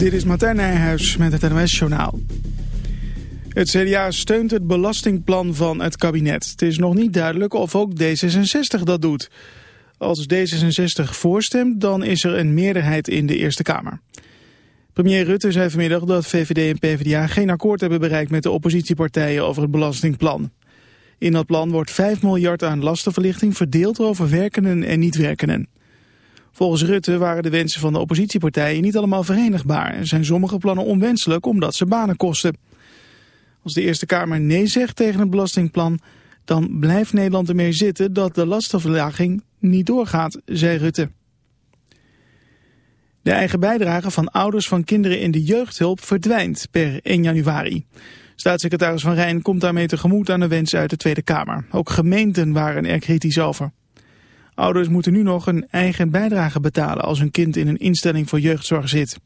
Dit is Martijn Nijhuis met het NOS-journaal. Het CDA steunt het belastingplan van het kabinet. Het is nog niet duidelijk of ook D66 dat doet. Als D66 voorstemt, dan is er een meerderheid in de Eerste Kamer. Premier Rutte zei vanmiddag dat VVD en PvdA geen akkoord hebben bereikt met de oppositiepartijen over het belastingplan. In dat plan wordt 5 miljard aan lastenverlichting verdeeld over werkenden en niet-werkenden. Volgens Rutte waren de wensen van de oppositiepartijen niet allemaal verenigbaar en zijn sommige plannen onwenselijk omdat ze banen kosten. Als de Eerste Kamer nee zegt tegen het belastingplan, dan blijft Nederland ermee zitten dat de lastenverlaging niet doorgaat, zei Rutte. De eigen bijdrage van ouders van kinderen in de jeugdhulp verdwijnt per 1 januari. Staatssecretaris Van Rijn komt daarmee tegemoet aan de wens uit de Tweede Kamer. Ook gemeenten waren er kritisch over. Ouders moeten nu nog een eigen bijdrage betalen als hun kind in een instelling voor jeugdzorg zit.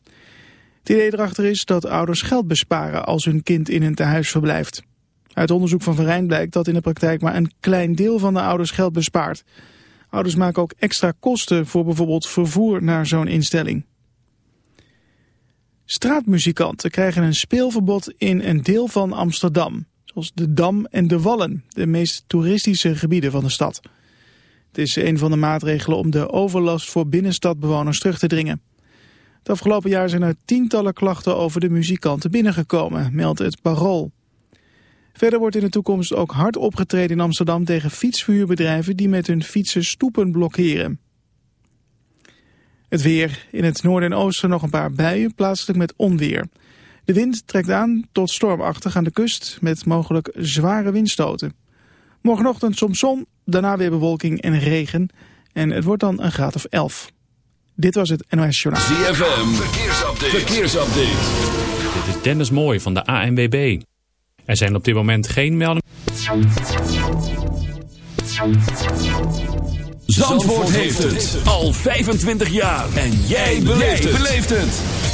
Het idee erachter is dat ouders geld besparen als hun kind in een tehuis verblijft. Uit onderzoek van Verijn blijkt dat in de praktijk maar een klein deel van de ouders geld bespaart. Ouders maken ook extra kosten voor bijvoorbeeld vervoer naar zo'n instelling. Straatmuzikanten krijgen een speelverbod in een deel van Amsterdam, zoals de Dam en de Wallen, de meest toeristische gebieden van de stad. Het is een van de maatregelen om de overlast voor binnenstadbewoners terug te dringen. Het afgelopen jaar zijn er tientallen klachten over de muzikanten binnengekomen, meldt het Parool. Verder wordt in de toekomst ook hard opgetreden in Amsterdam tegen fietsverhuurbedrijven die met hun fietsen stoepen blokkeren. Het weer. In het noorden en oosten nog een paar buien, plaatselijk met onweer. De wind trekt aan tot stormachtig aan de kust met mogelijk zware windstoten. Morgenochtend soms zon, daarna weer bewolking en regen. En het wordt dan een graad of 11. Dit was het NOS Journaal. ZFM, verkeersupdate. verkeersupdate. Dit is Dennis Mooij van de ANWB. Er zijn op dit moment geen meldingen. Zandvoort heeft het al 25 jaar. En jij beleeft het.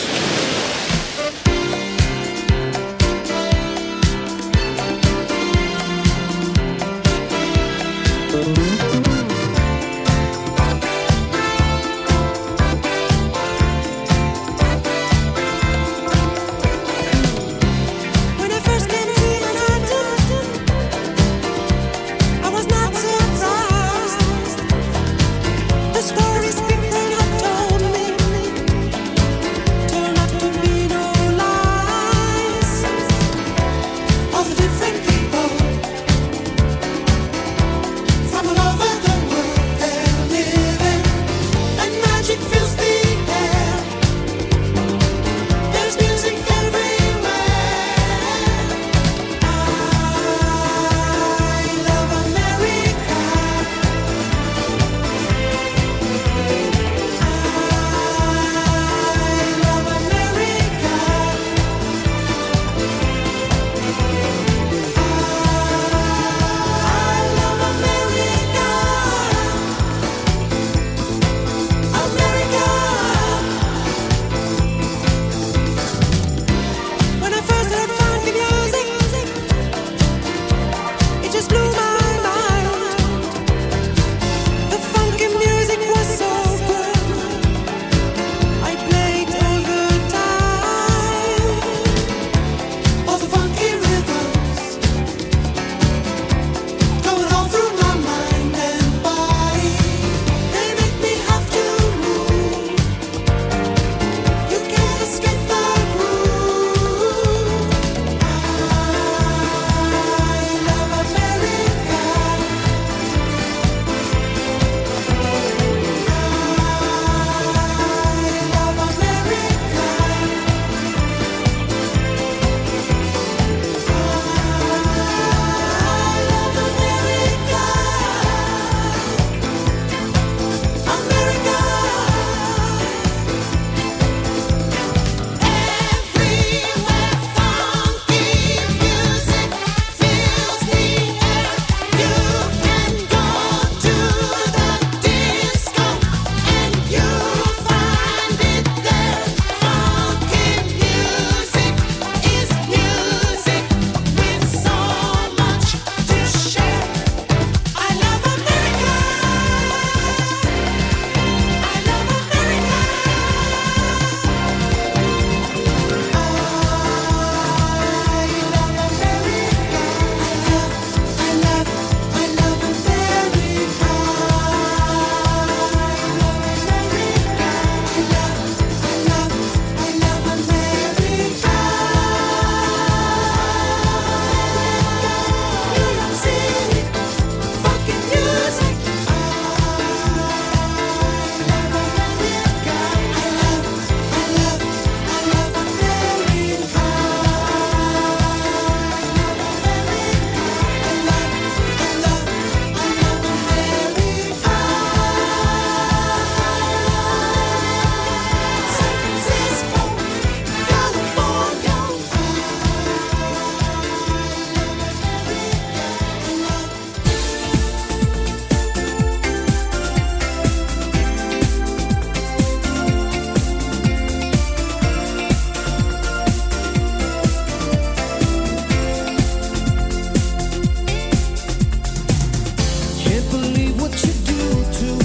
what you do to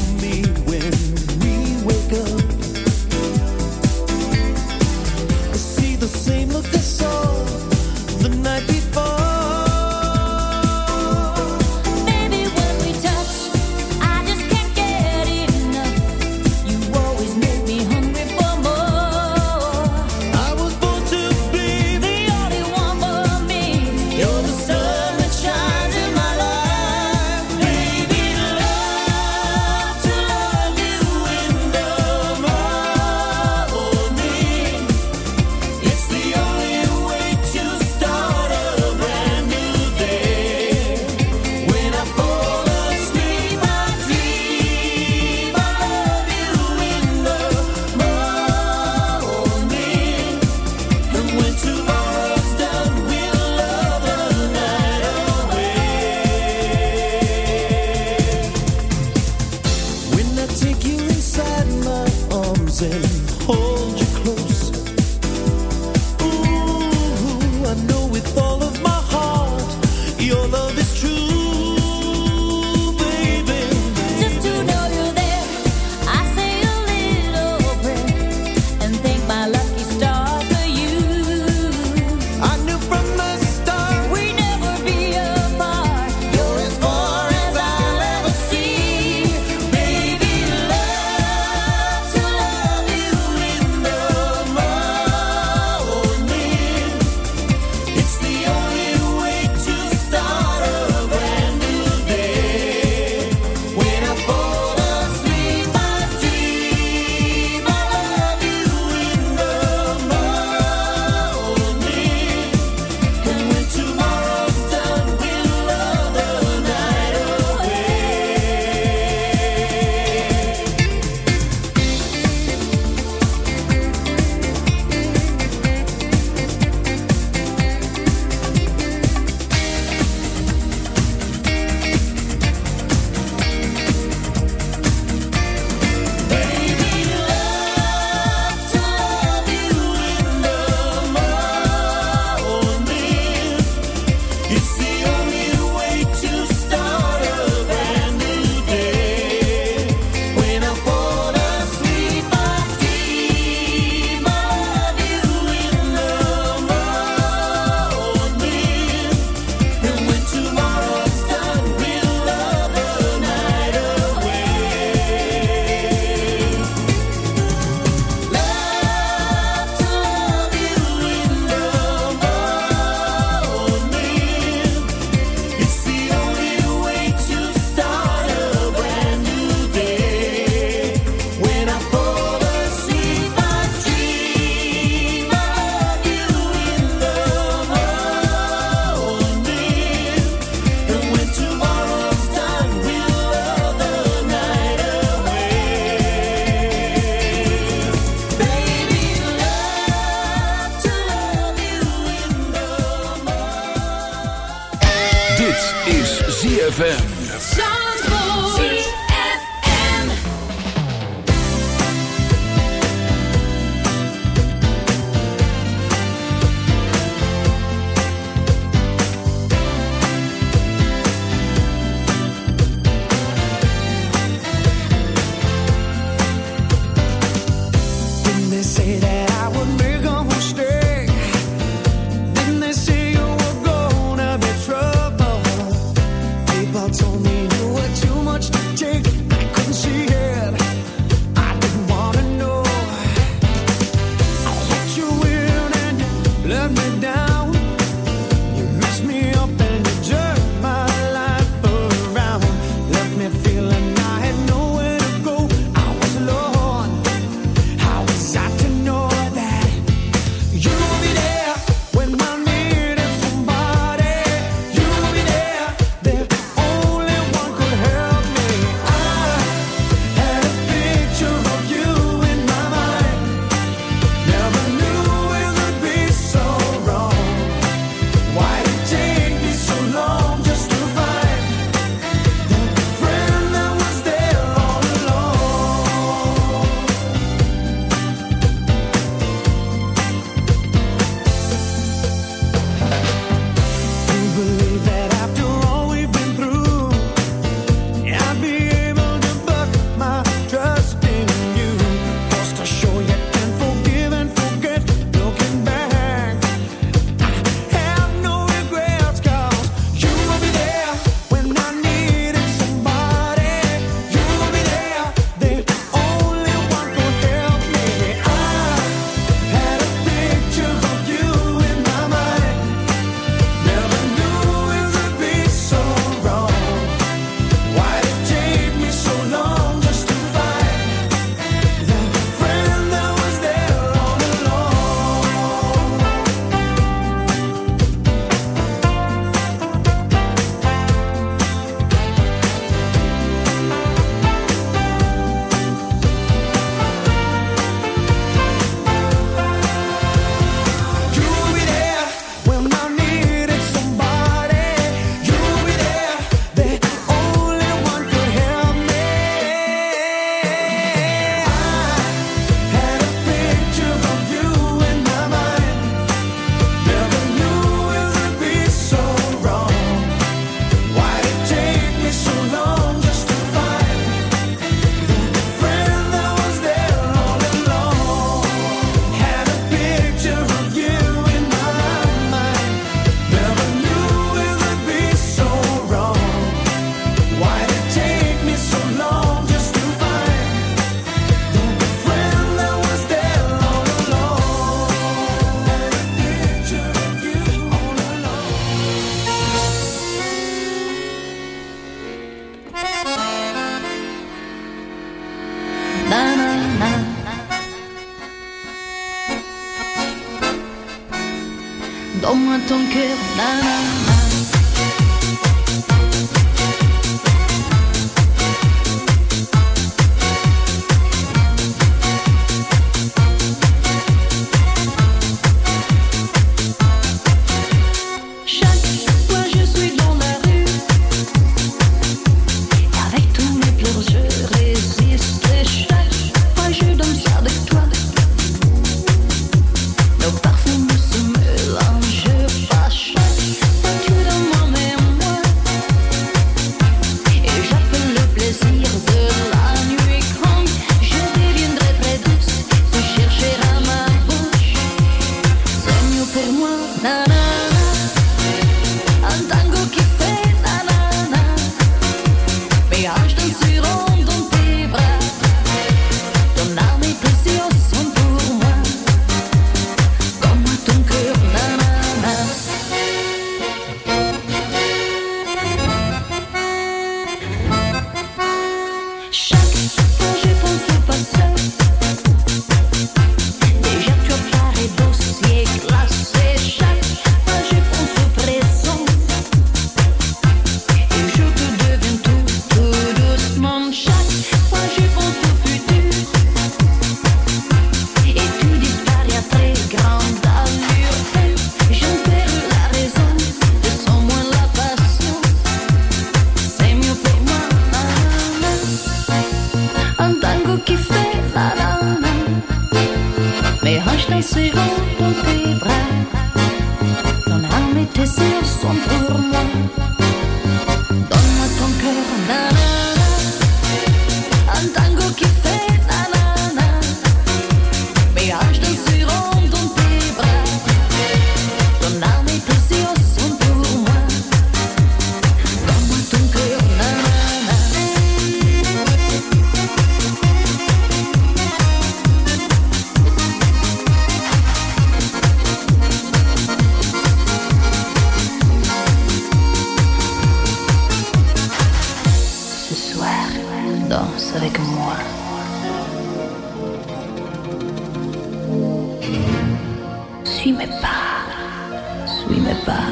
Suis-moi pas. Suis-moi pas.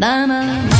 Je.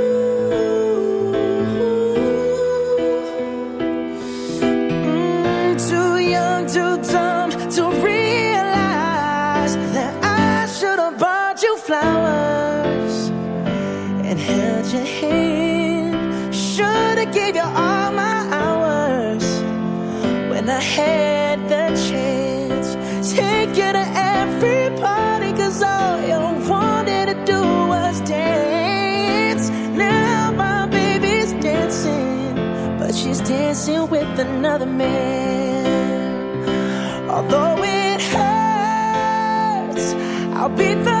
had the chance, taking you to every party, cause all you wanted to do was dance. Now my baby's dancing, but she's dancing with another man. Although it hurts, I'll beat the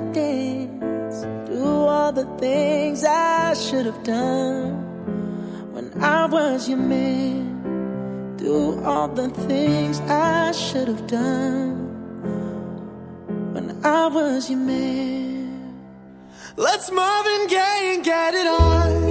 the things I should have done when I was your man. Do all the things I should have done when I was your man. Let's Marvin Gaye and get it on.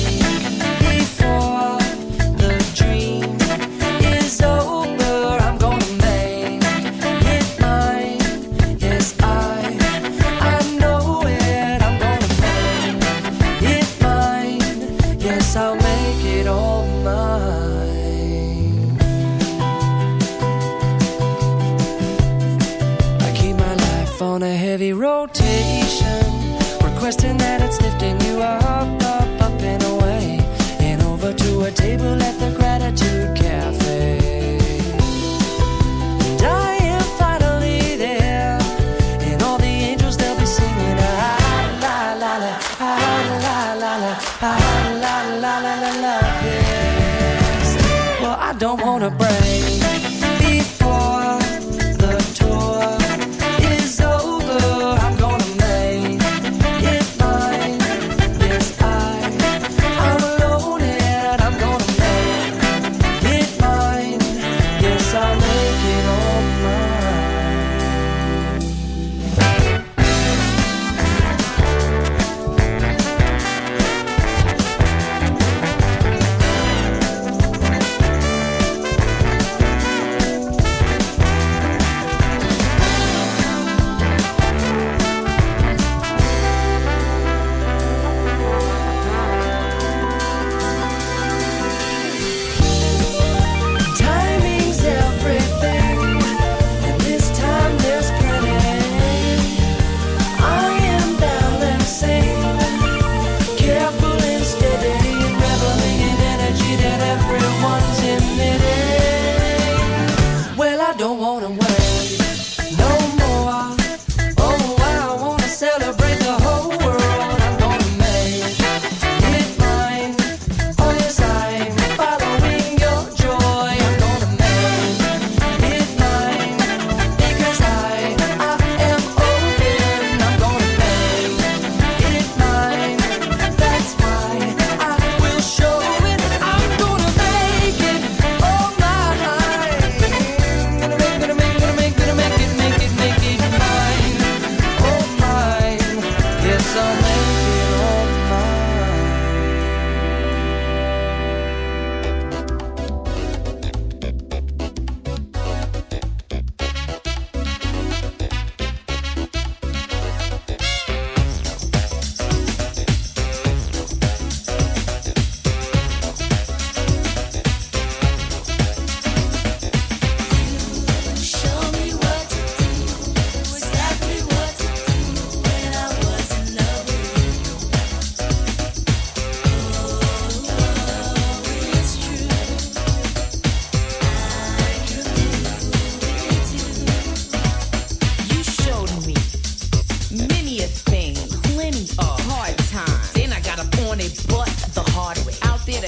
question that.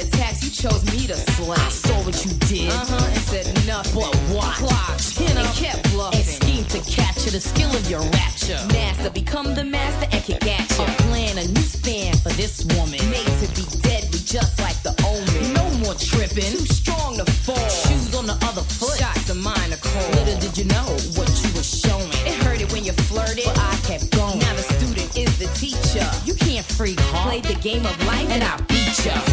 attacks, you chose me to slay. I saw what you did uh-huh, and said nothing. But watch. Clocked, you know, and kept bluffing. And schemed to capture the skill of your rapture. Master, become the master and kick at you. A plan, a new span for this woman. Made to be deadly, just like the omen. No more tripping, too strong to fall. Shoes on the other foot, shots of mine are cold. Little did you know what you were showing. It hurted when you flirted, but I kept going. Now the student is the teacher. You can't freak, huh? Played the game of life and I beat you.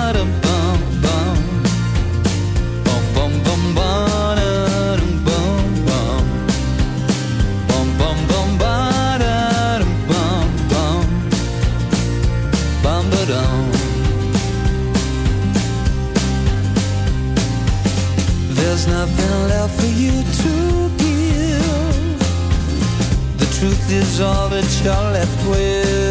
is all that you're left with.